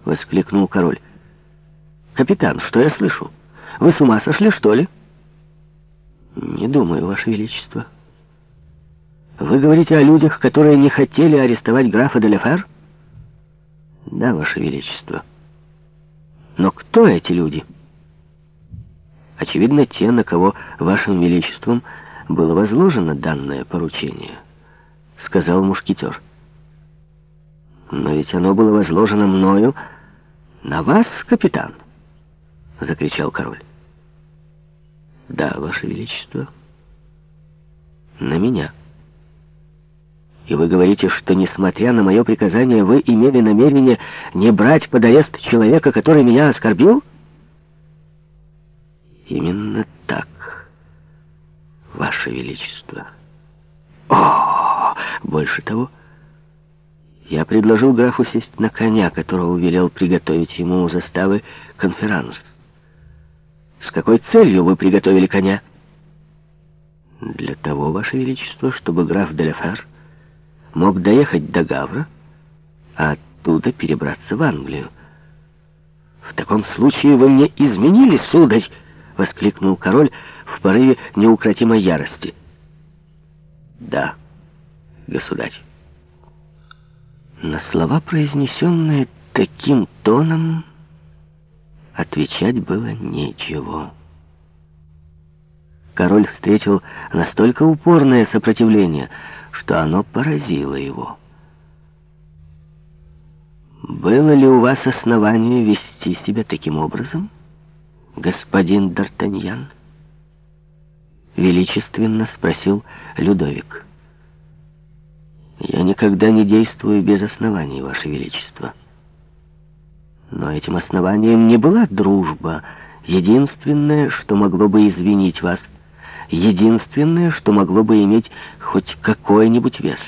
— воскликнул король. «Капитан, что я слышу? Вы с ума сошли, что ли?» «Не думаю, Ваше Величество». «Вы говорите о людях, которые не хотели арестовать графа Деляфер?» «Да, Ваше Величество». «Но кто эти люди?» «Очевидно, те, на кого Вашим Величеством было возложено данное поручение», — сказал мушкетер. «Но ведь оно было возложено мною на вас, капитан!» — закричал король. «Да, Ваше Величество, на меня». И вы говорите, что, несмотря на мое приказание, вы имели намерение не брать под арест человека, который меня оскорбил? Именно так, Ваше Величество. О, больше того, я предложил графу сесть на коня, которого велел приготовить ему у заставы конферанс. С какой целью вы приготовили коня? Для того, Ваше Величество, чтобы граф Деляфер мог доехать до Гавра, а оттуда перебраться в Англию. «В таком случае вы мне изменили, сударь!» — воскликнул король в порыве неукротимой ярости. «Да, государь». На слова, произнесенные таким тоном, отвечать было нечего. Король встретил настолько упорное сопротивление, что оно поразило его. «Было ли у вас основание вести себя таким образом, господин Д'Артаньян?» Величественно спросил Людовик. «Я никогда не действую без оснований, Ваше Величество. Но этим основанием не была дружба, единственное, что могло бы извинить вас, единственное, что могло бы иметь хоть какой-нибудь вес.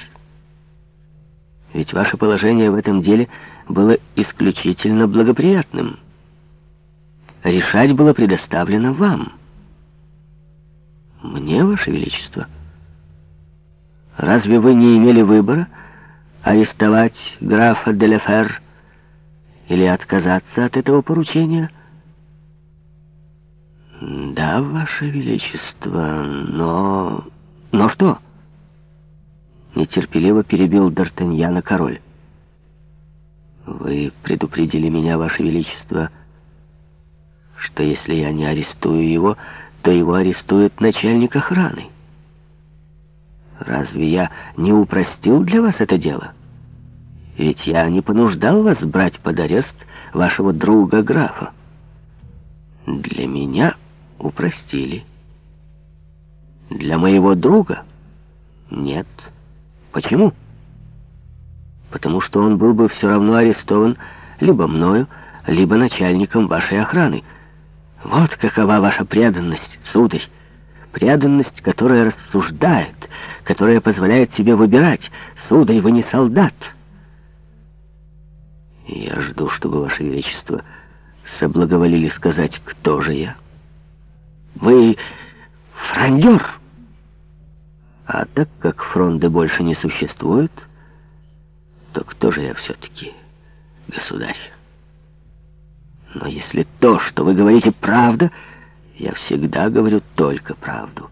Ведь ваше положение в этом деле было исключительно благоприятным. Решать было предоставлено вам. Мне, Ваше Величество? Разве вы не имели выбора арестовать графа Деляфер или отказаться от этого поручения? Да, Ваше Величество, но... Но что? Нетерпеливо перебил Д'Артаньяна король. Вы предупредили меня, Ваше Величество, что если я не арестую его, то его арестует начальник охраны. Разве я не упростил для вас это дело? Ведь я не понуждал вас брать под арест вашего друга-графа. Для меня упростили. Для моего друга? Нет. Почему? Потому что он был бы все равно арестован либо мною, либо начальником вашей охраны. Вот какова ваша преданность, сударь. Преданность, которая рассуждает, которая позволяет себе выбирать. Сударь, вы не солдат. Я жду, чтобы ваше величество соблаговолили сказать, кто же я. Вы фрондер. А так как фронды больше не существует, то кто же я все-таки, государь? Но если то, что вы говорите, правда, я всегда говорю только правду.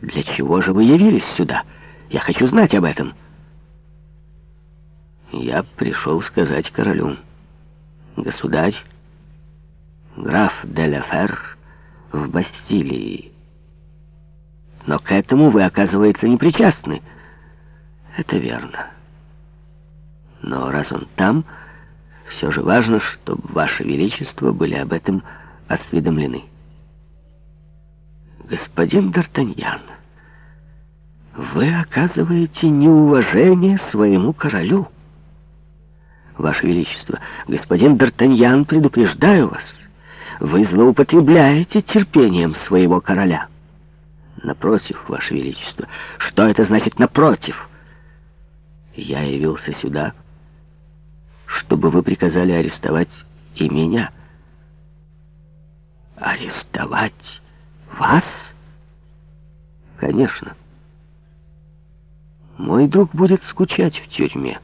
Для чего же вы явились сюда? Я хочу знать об этом. Я пришел сказать королю. Государь, граф де ла Фер в Бастилии. Но к этому вы, оказывается, не причастны. Это верно. Но раз он там, все же важно, чтобы Ваше Величество были об этом осведомлены. Господин Д'Артаньян, вы оказываете неуважение своему королю. Ваше Величество, господин Д'Артаньян, предупреждаю вас, вы злоупотребляете терпением своего короля. Напротив, Ваше Величество. Что это значит «напротив»? Я явился сюда, чтобы вы приказали арестовать и меня. Арестовать вас? Конечно. Мой друг будет скучать в тюрьме.